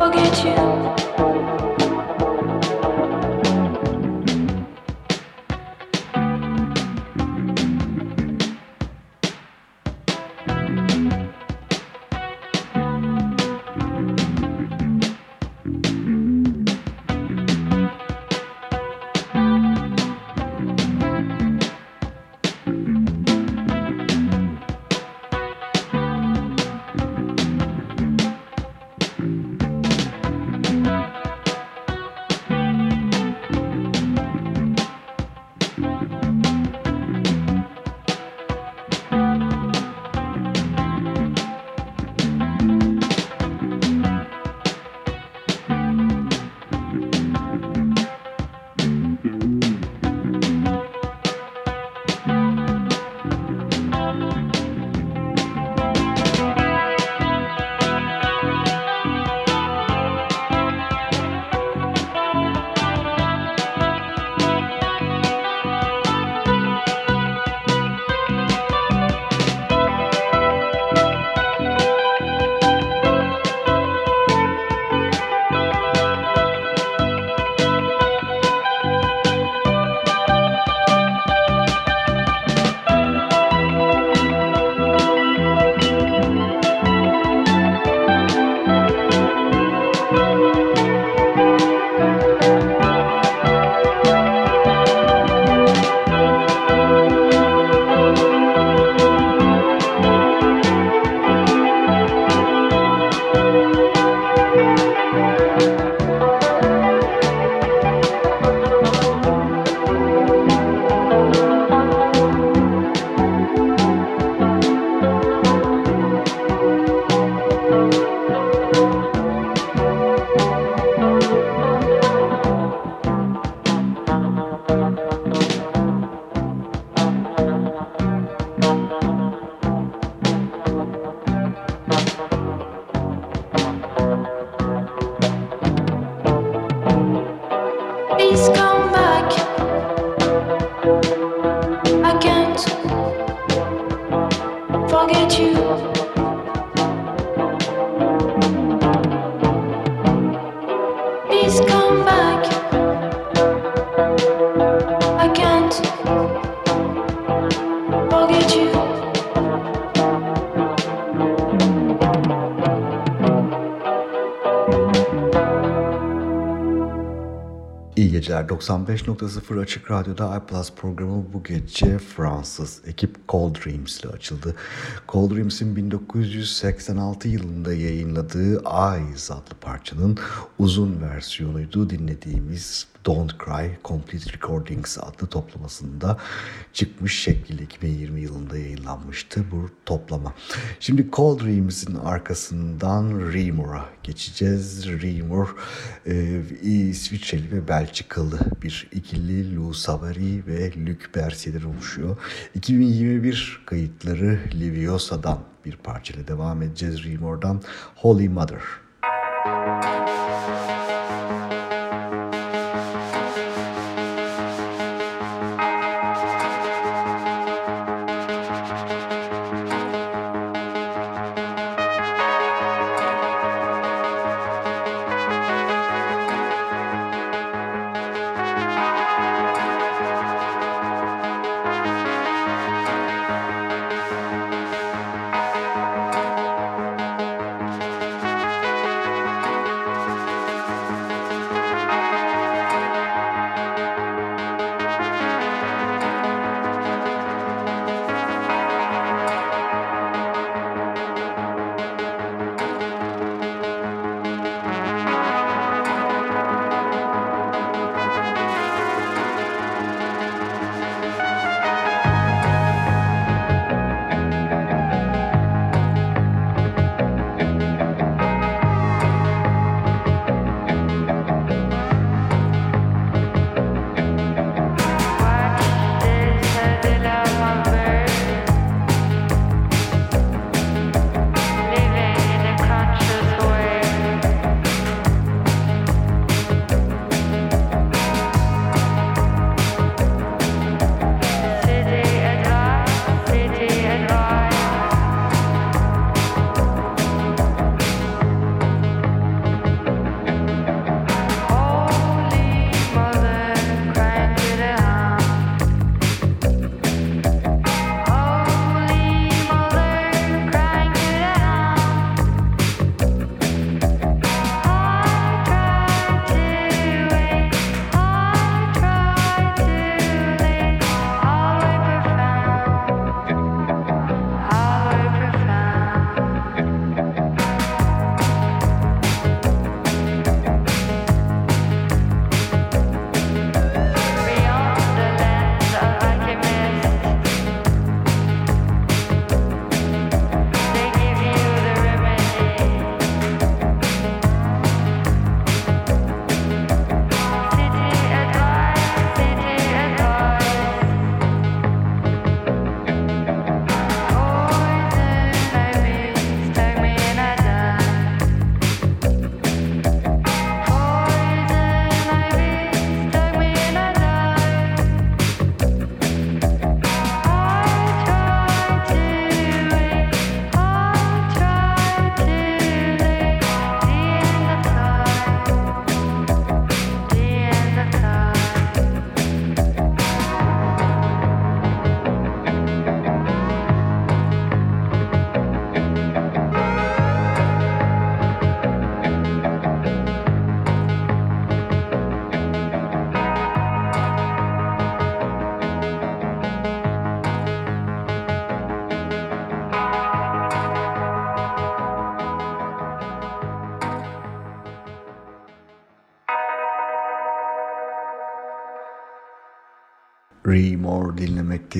forget you. 95.0 Açık Radyo'da iPlus programı bu gece Fransız ekip Cold Dreams ile açıldı. Cold Dreams'in 1986 yılında yayınladığı Eyes adlı parçanın uzun versiyonuydu dinlediğimiz Don't Cry Complete Recordings adlı toplamasında çıkmış şekliyle 2020 yılında yayınlanmıştı bu toplama. Şimdi Cold Dreams'in arkasından Remor'a geçeceğiz. Remor e, İsviçreli ve Belçikalı bir ikili Lou Savary ve Luc Bercier'den oluşuyor. 2021 kayıtları Liviosa'dan bir parçayla devam edeceğiz Remor'dan Holy Mother. Müzik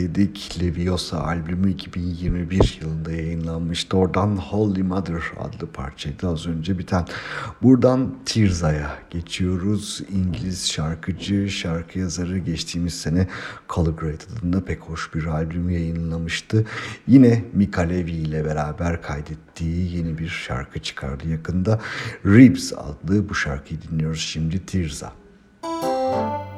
dinlemekteydik. Leviosa albümü 2021 yılında yayınlanmıştı. Oradan Holy Mother adlı parçaydı az önce biten. Buradan Tirza'ya geçiyoruz. İngiliz şarkıcı, şarkı yazarı geçtiğimiz sene Color Grade adında pek hoş bir albüm yayınlamıştı. Yine Mika Levi ile beraber kaydettiği yeni bir şarkı çıkardı yakında. Ribs adlı bu şarkıyı dinliyoruz şimdi Tirza. Müzik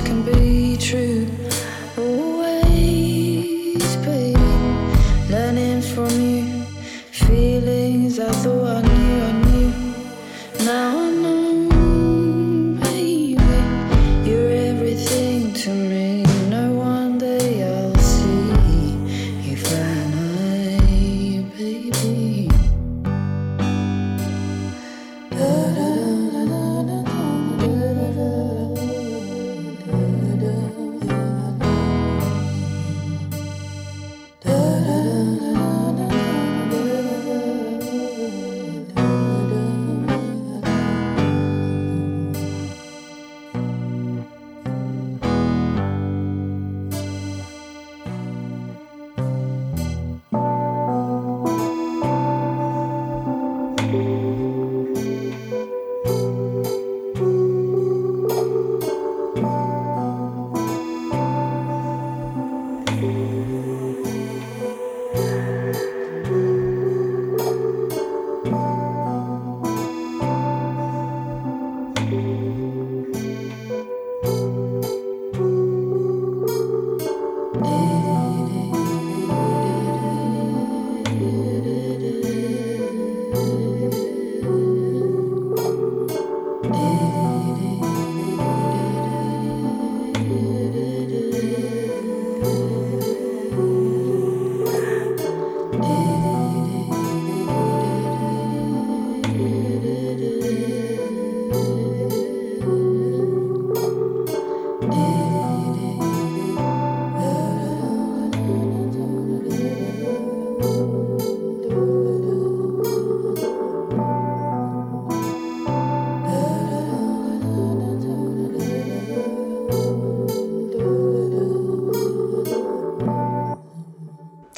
can be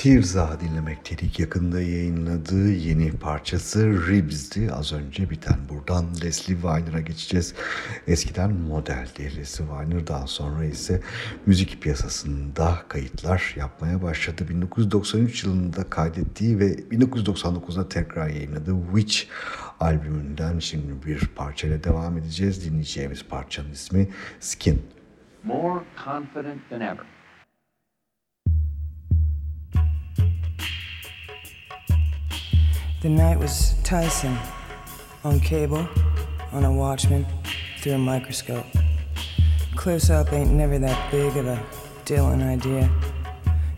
Tirza dinlemekteydik. Yakında yayınladığı yeni parçası Ribs'di. Az önce biten buradan Leslie Weiner'a geçeceğiz. Eskiden modeldi Leslie Weiner. Daha sonra ise müzik piyasasında kayıtlar yapmaya başladı. 1993 yılında kaydettiği ve 1999'da tekrar yayınladığı Witch albümünden şimdi bir parçayla devam edeceğiz. Dinleyeceğimiz parçanın ismi Skin. more confident than ever. The night was Tyson on cable, on a Watchman, through a microscope. Close up ain't never that big of a Dylan idea.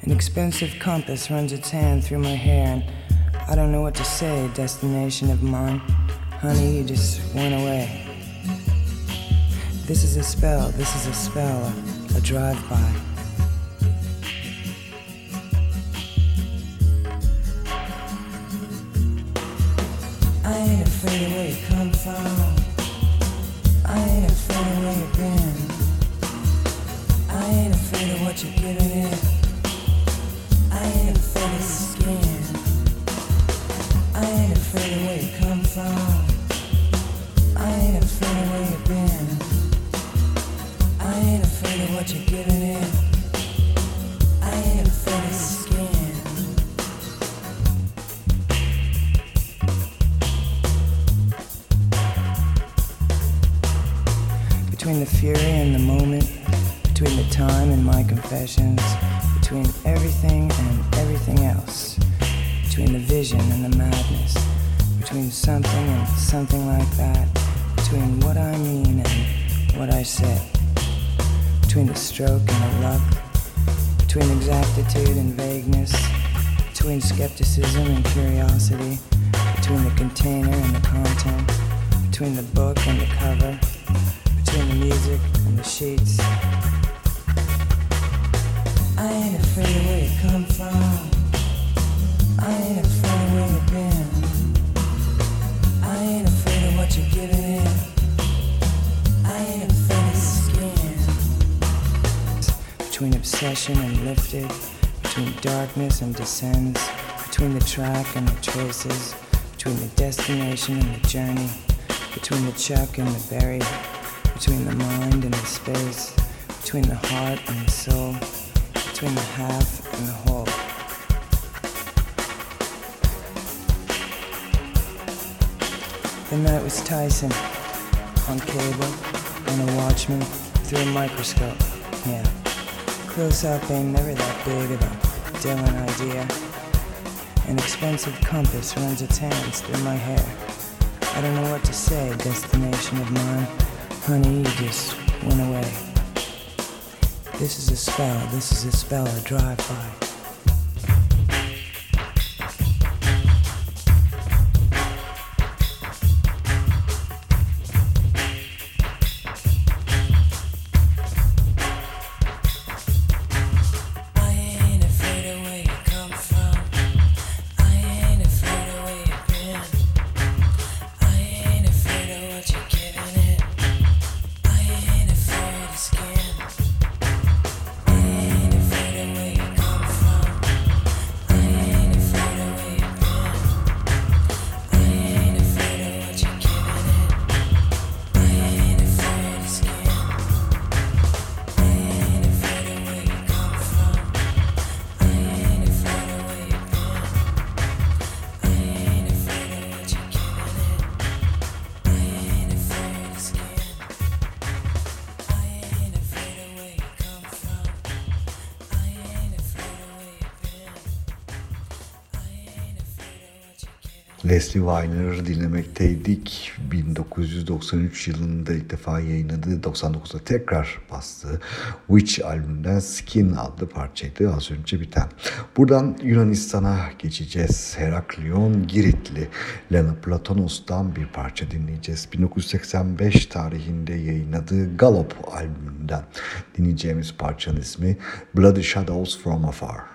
An expensive compass runs its hand through my hair, and I don't know what to say, destination of mine. Honey, you just went away. This is a spell, this is a spell, a, a drive-by. I afraid of where you come from. I ain't afraid of where you've been. I ain't afraid of what you're giving in. I ain't afraid of your skin. I ain't afraid of where you come from. I ain't afraid of where you've been. I ain't afraid of what you're giving in. Between the fury and the moment, between the time and my confessions, between everything and everything else, between the vision and the madness, between something and something like that, between what I mean and what I say, between the stroke and the luck, between exactitude and vagueness, between skepticism and curiosity, between the container and the content, between the book and the cover, between the music and the sheets. I ain't afraid of where you come from. I ain't afraid of where you've been. I ain't afraid of what you're giving in. I ain't afraid of skin. Between obsession and lifted, between darkness and descends, between the track and the traces, between the destination and the journey, between the chuck and the buried, between the mind and the space, between the heart and the soul, between the half and the whole. The night was Tyson on cable, on a Watchman, through a microscope. Yeah. Close up ain't never that big of a Dylan idea. An expensive compass runs its hands through my hair. I don't know what to say, destination of mine. Honey, you just went away. This is a spell, this is a spell I drive by. Leslie Weiner dinlemekteydik. 1993 yılında ilk defa yayınladığı 99'da tekrar bastığı Witch albümünden Skin adlı parçaydı az önce biten. Buradan Yunanistan'a geçeceğiz. Heraklion Giritli Lena Platonos'tan bir parça dinleyeceğiz. 1985 tarihinde yayınladığı Galop albümünden dinleyeceğimiz parçanın ismi Bloody Shadows From Afar.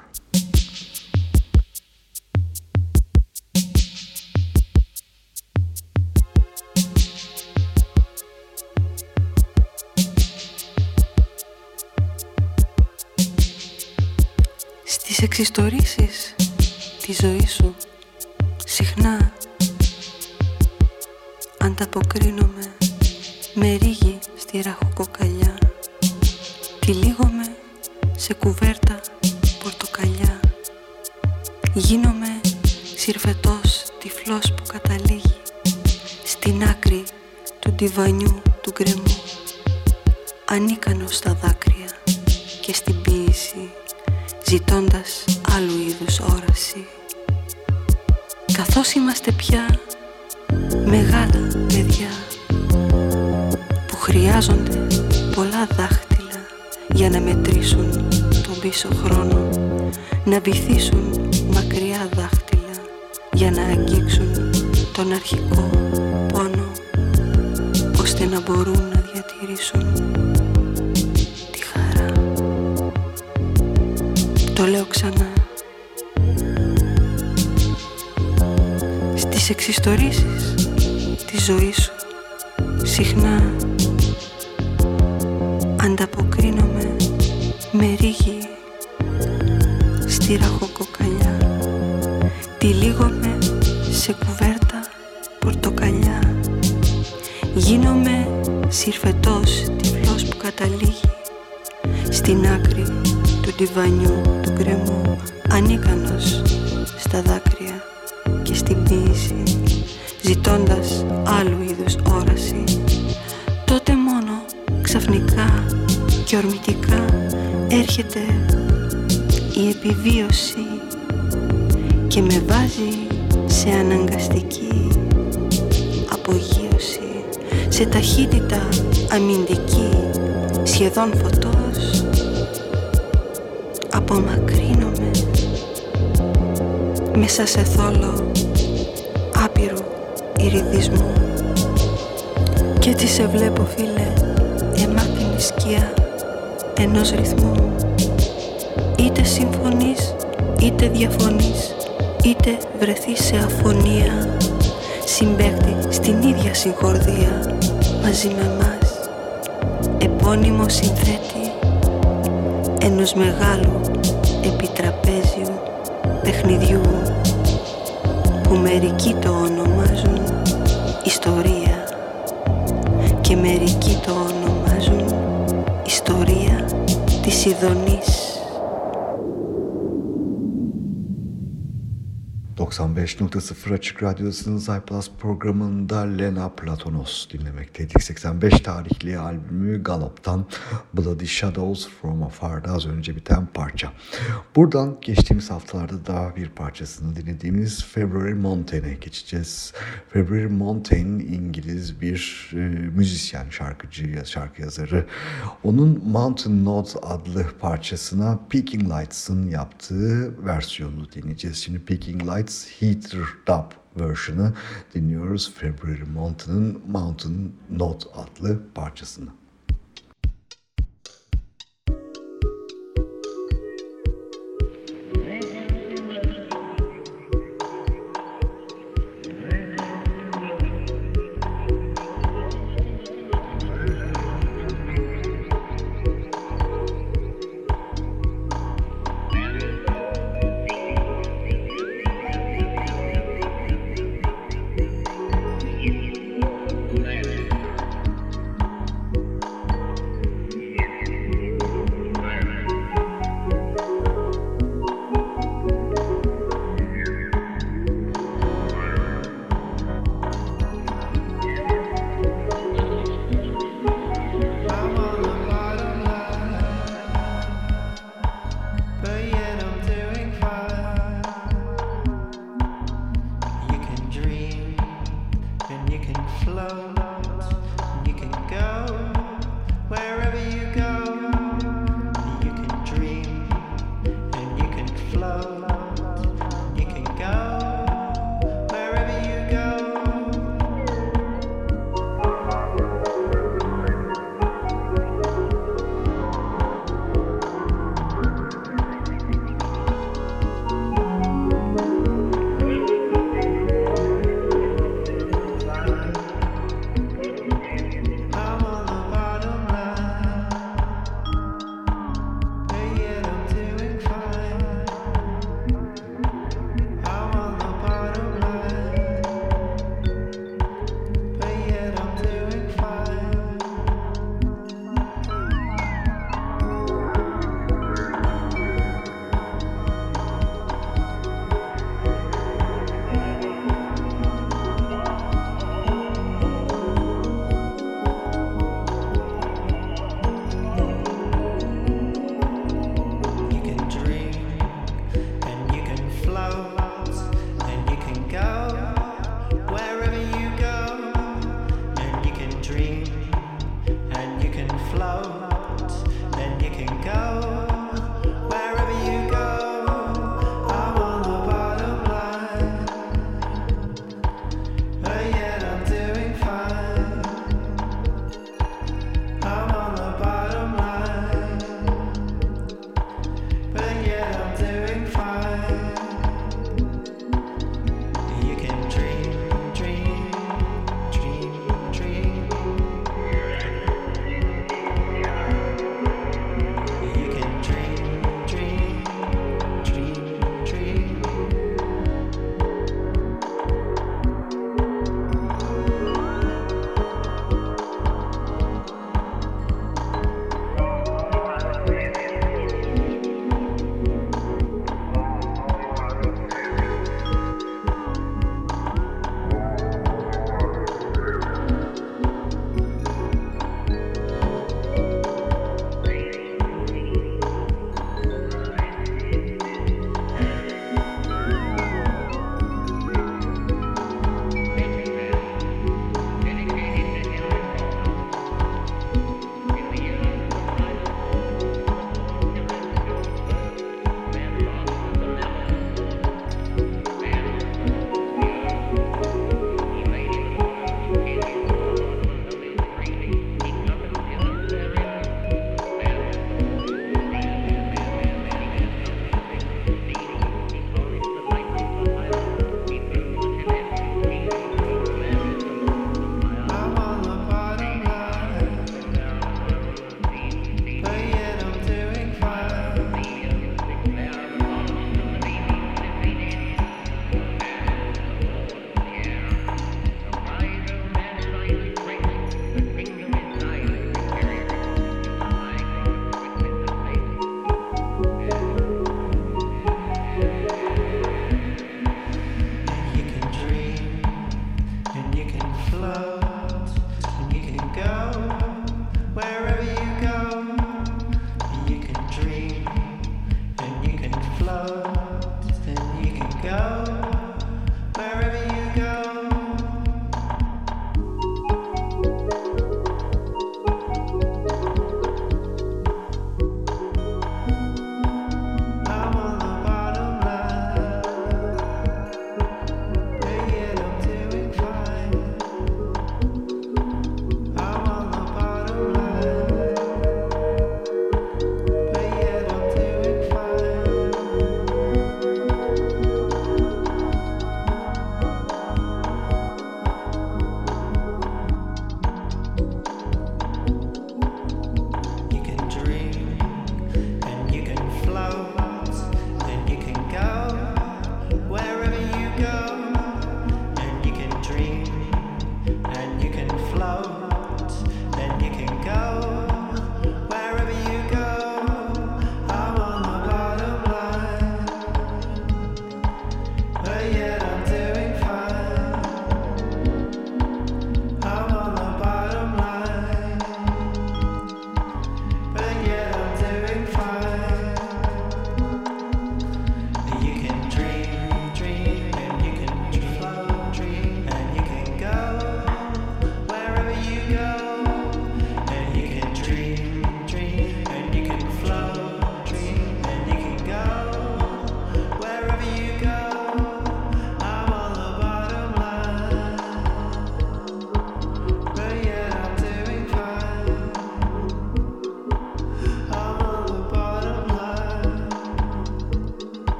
Τις εξιστορήσεις της ζωής σου συχνά ανταποκρίνομαι με ρίγη στη ραχοκοκαλιά τυλίγομαι σε κουβέρτα πορτοκαλιά γίνομαι συρφετός τυφλός που καταλήγει στην άκρη του ντιβανιού του γκρεμού ανίκανος στα δάκρυα και στην ποίηση ζητώντας άλλου είδους όραση. Καθώς είμαστε πια μεγάλα παιδιά που χρειάζονται πολλά δάχτυλα για να μετρήσουν τον πίσω χρόνο να βυθίσουν μακριά δάχτυλα για να αγγίξουν τον αρχικό πόνο ώστε να μπορούν να διατηρήσουν λέω ξανά. Στις εξιστορήσεις της ζωής σου Συχνά Ανταποκρίνομαι με ρίγη Στη ραχοκοκαλιά. Τυλίγομαι σε κουβέρτα πορτοκαλιά. Γίνομαι συρφετός τυφλός που καταλήγει Στην άκρη του τυβανιού του γκρεμού ανίκανος στα δάκρυα μέσα σε θόλο άπειρου ηριδισμού Κι έτσι σε βλέπω φίλε Εμάτινη σκιά Ενός ρυθμού. Είτε συμφωνείς Είτε διαφωνείς Είτε βρεθείς σε αφωνία. Συμπέχτη στην ίδια συγχορδία Μαζί με μας Επώνυμο συνθέτη Ενός μεγάλου Επιτραπέζιου Παιχνιδιού. Που μερικοί το ονομάζουν Ιστορία. Και μερικοί το ονομάζουν Ιστορία της Ιδονής 95.0 Açık Radyosu'nun iPlus programında Lena Platonos dinlemekteydik. 85 tarihli albümü Galop'tan Bloody Shadows From Afar'da az önce biten parça. Buradan geçtiğimiz haftalarda daha bir parçasını dinlediğimiz February Montaigne'e geçeceğiz. February Montaigne İngiliz bir e, müzisyen, şarkıcı, şarkı yazarı. Onun Mountain Note adlı parçasına Peking Lights'ın yaptığı versiyonu dinleyeceğiz. Şimdi Peking Lights Heater Dub versiyonu dinliyoruz. February Mountain'ın Mountain Note adlı parçasını.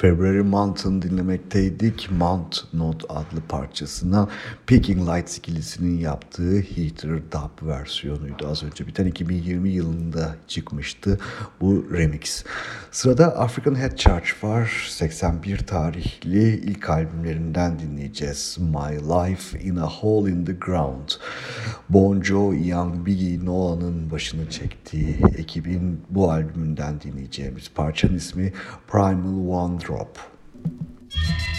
February Mountain dinlemekteydik. Mount Note adlı parçasına Picking Lights ikilisinin yaptığı Heater Dub versiyonuydu. Az önce biten 2020 yılında çıkmıştı bu remix. Sırada African Head Church var. 81 tarihli ilk albümlerinden dinleyeceğiz. My Life in a Hole in the Ground. Bon Jovi, Young Biggie, Noah'nın başını çektiği ekibin bu albümünden dinleyeceğimiz parçanın ismi Primal One Drop. White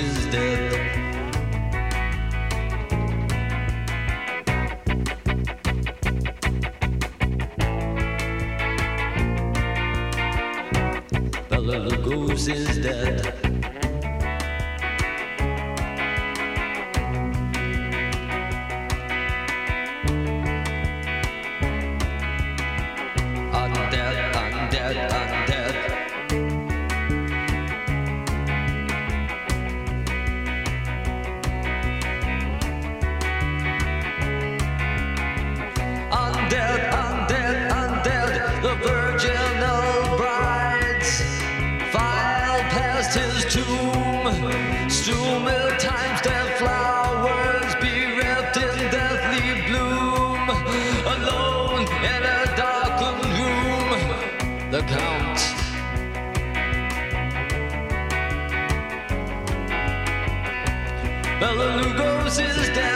Is dead. Bella Lugosi's dead.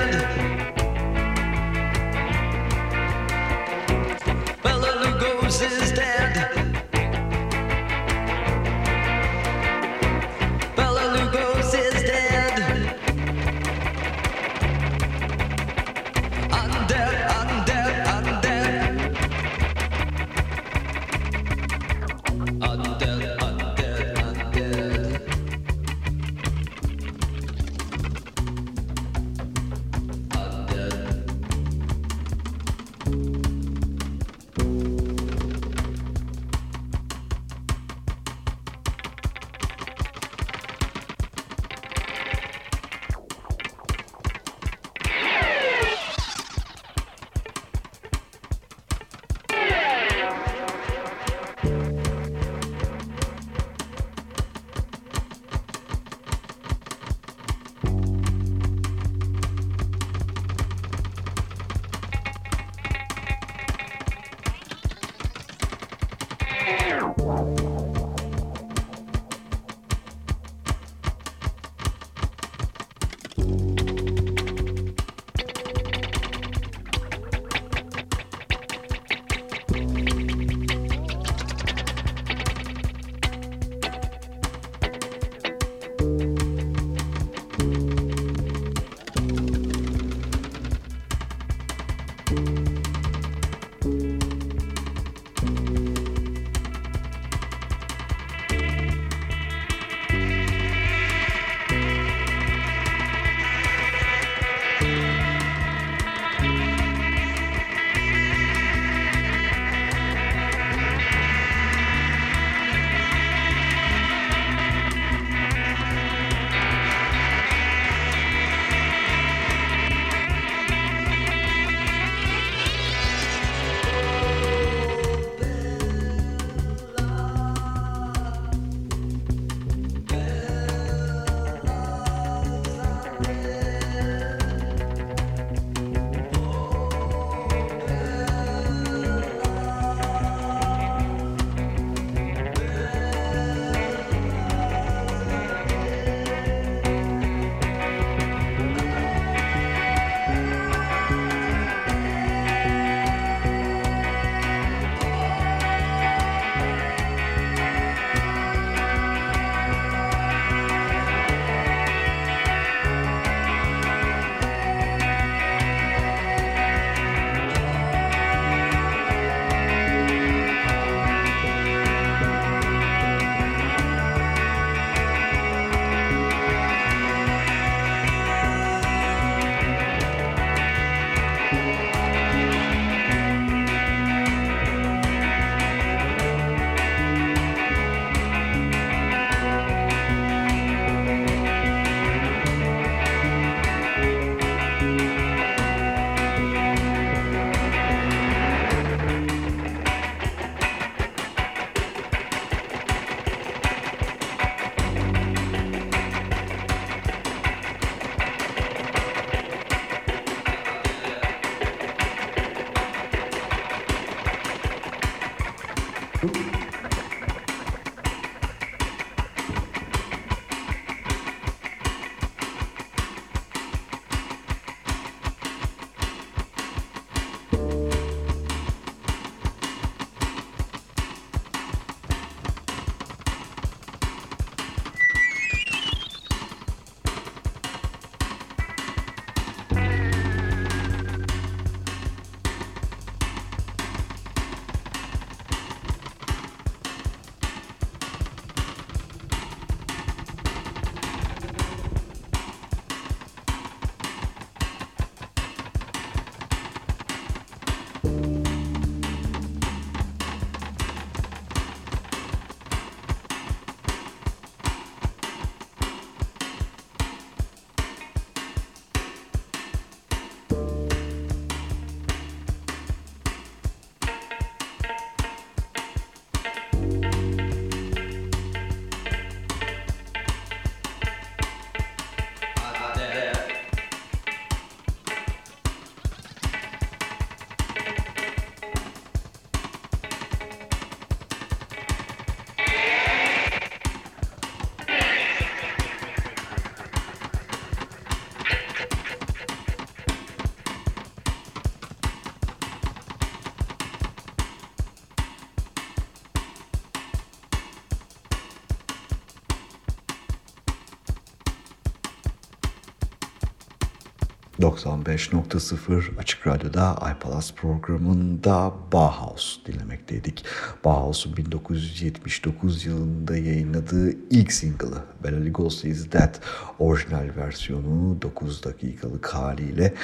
95.0 Açık Radyo'da iPalas programında Bauhaus dinlemekteydik. Bauhaus'un 1979 yılında yayınladığı ilk single'ı Bela Lugosi Is Dead orijinal versiyonu 9 dakikalık haliyle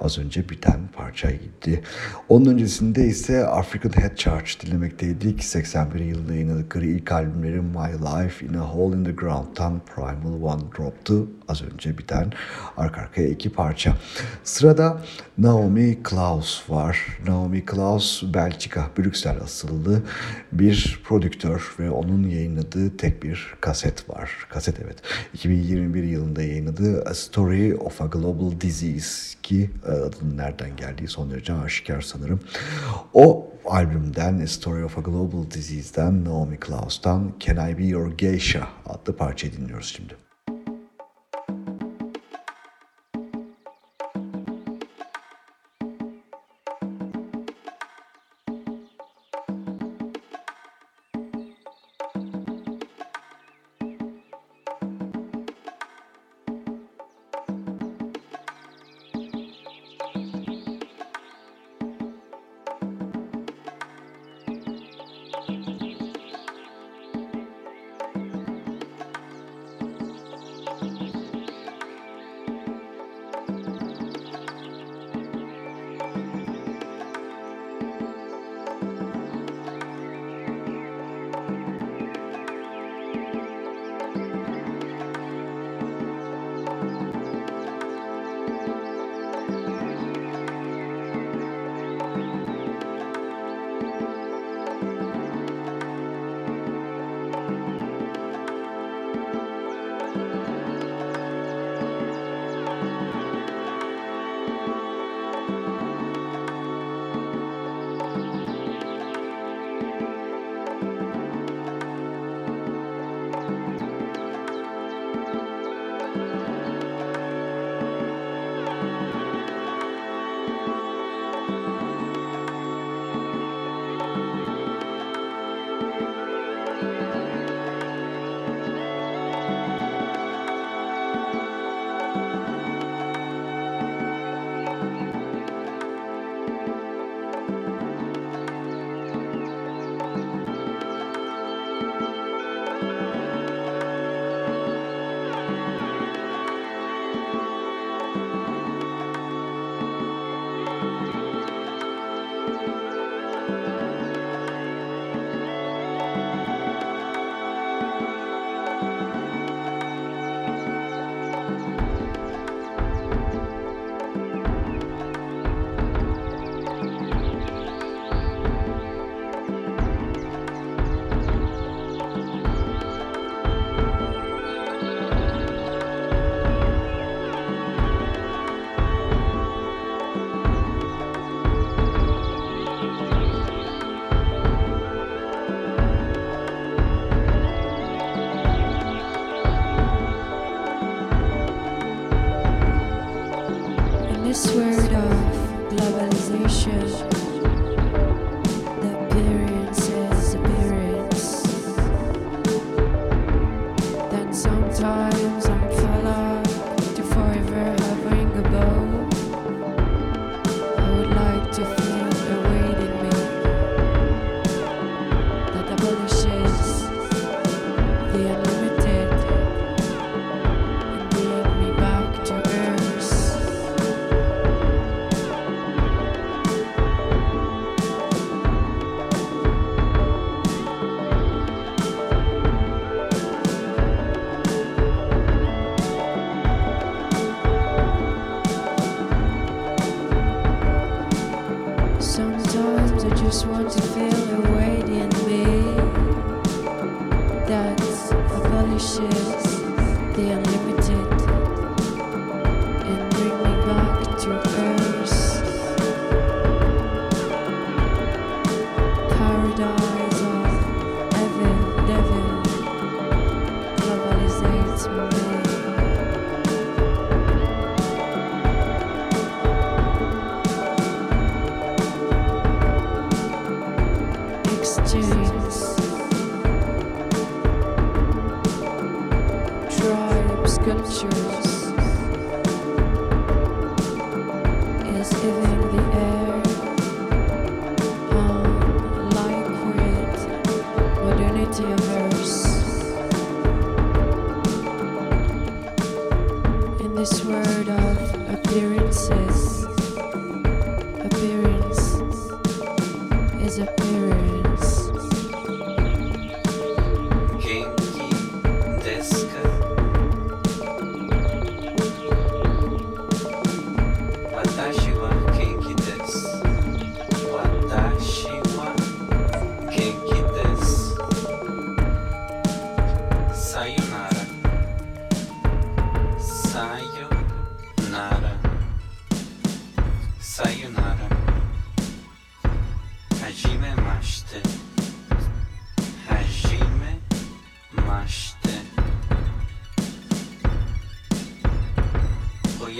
az önce biten parçaydı. Onun öncesinde ise African Head Charge dinlemekteydik. 81 yılında yayınladıkları ilk albümleri My Life in a Hole in the Ground'tan Primal One Drop'tu. Az önce biten arka arkaya iki parça. Sırada Naomi Klaus var. Naomi Klaus Belçika, Brüksel asıllı bir prodüktör ve onun yayınladığı tek bir kaset var. Kaset evet. 2021 yılında yayınladığı A Story of a Global Disease ki e, adının nereden geldiği son derece aşikar sanırım. O albümden A Story of a Global Disease'den Naomi Klaus'tan Can I Be Your Geisha adlı parçayı dinliyoruz şimdi.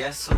eso.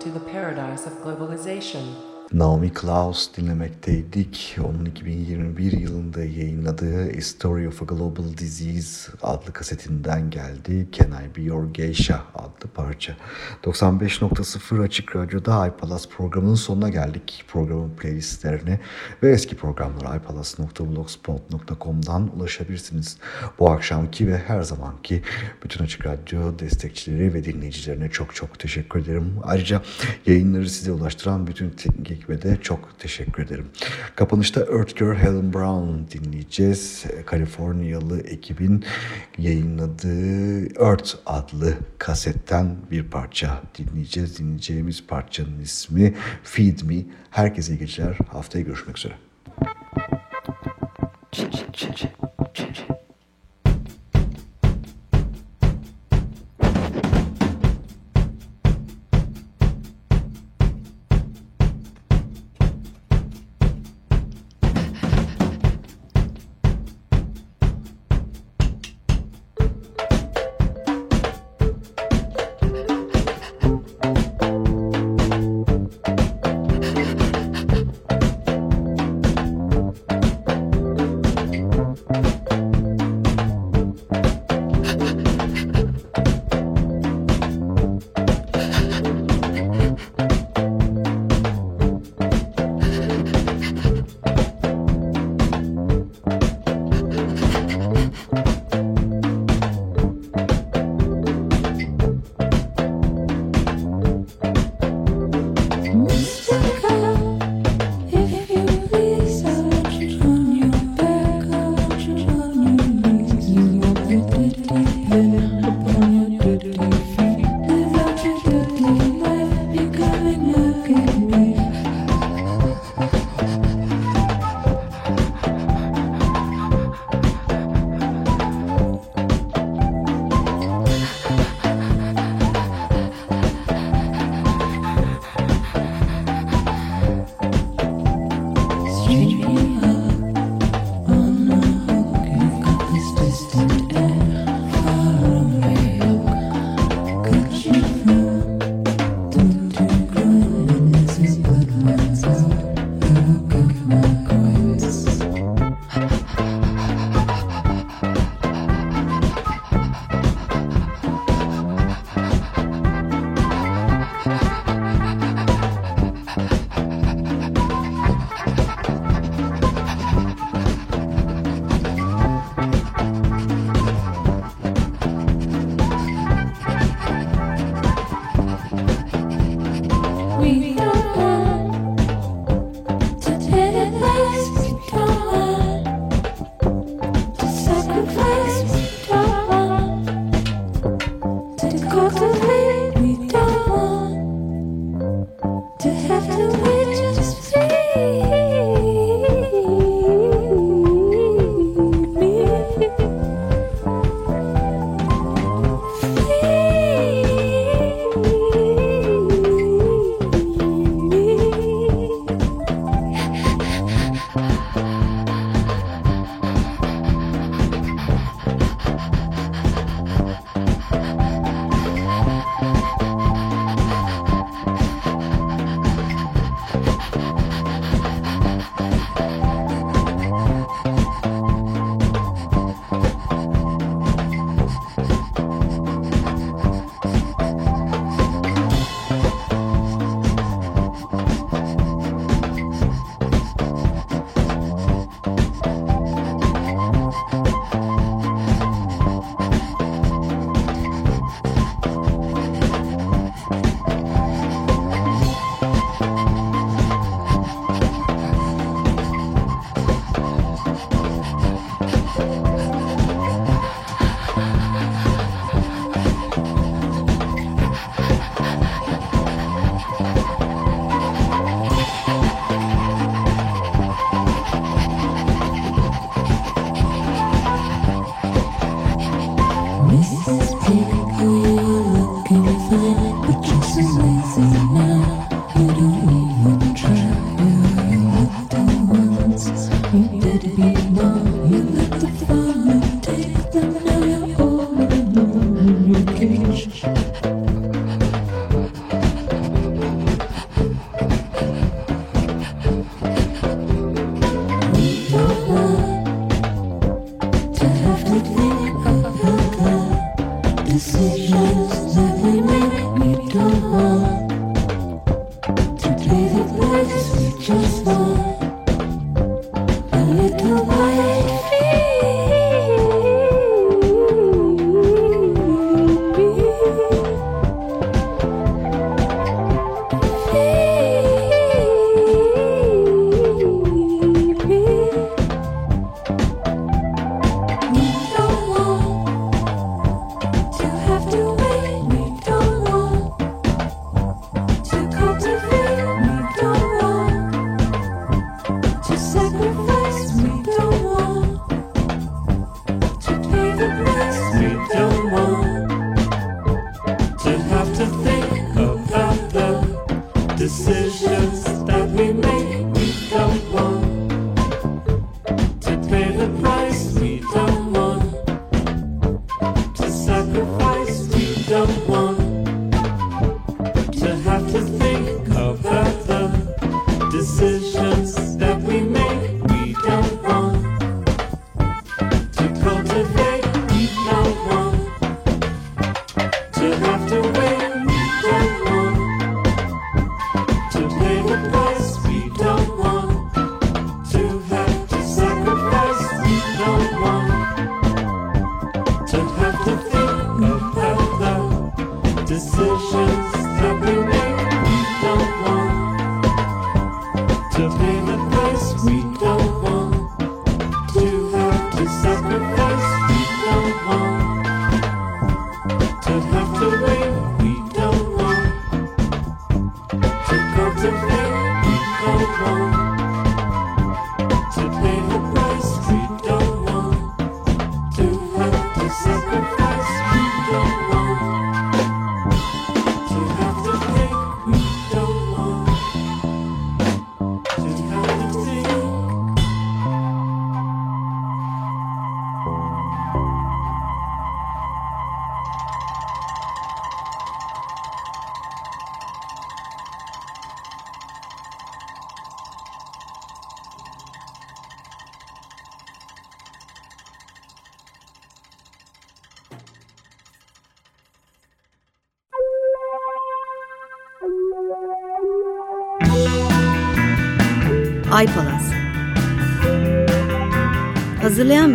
To the paradise of globalization. Naomi Klaus dinlemekteydik. Onun 2021 yılında yayınladığı A Story of a Global Disease adlı kasetinden geldi. Can I Be Your Geisha parça. 95.0 Açık Radyo'da iPalas programının sonuna geldik. Programın playlistlerine ve eski programlara ipalas.blogspot.com'dan ulaşabilirsiniz. Bu akşamki ve her zamanki bütün Açık Radyo destekçileri ve dinleyicilerine çok çok teşekkür ederim. Ayrıca yayınları size ulaştıran bütün teknik ekibe de çok teşekkür ederim. Kapanışta Earth Girl Helen Brown dinleyeceğiz. Kaliforniyalı ekibin yayınladığı Earth adlı kasetten bir parça dinleyeceğiz. Dinleyeceğimiz parçanın ismi Feed Me. Herkese iyi geceler. Haftaya görüşmek üzere. Ay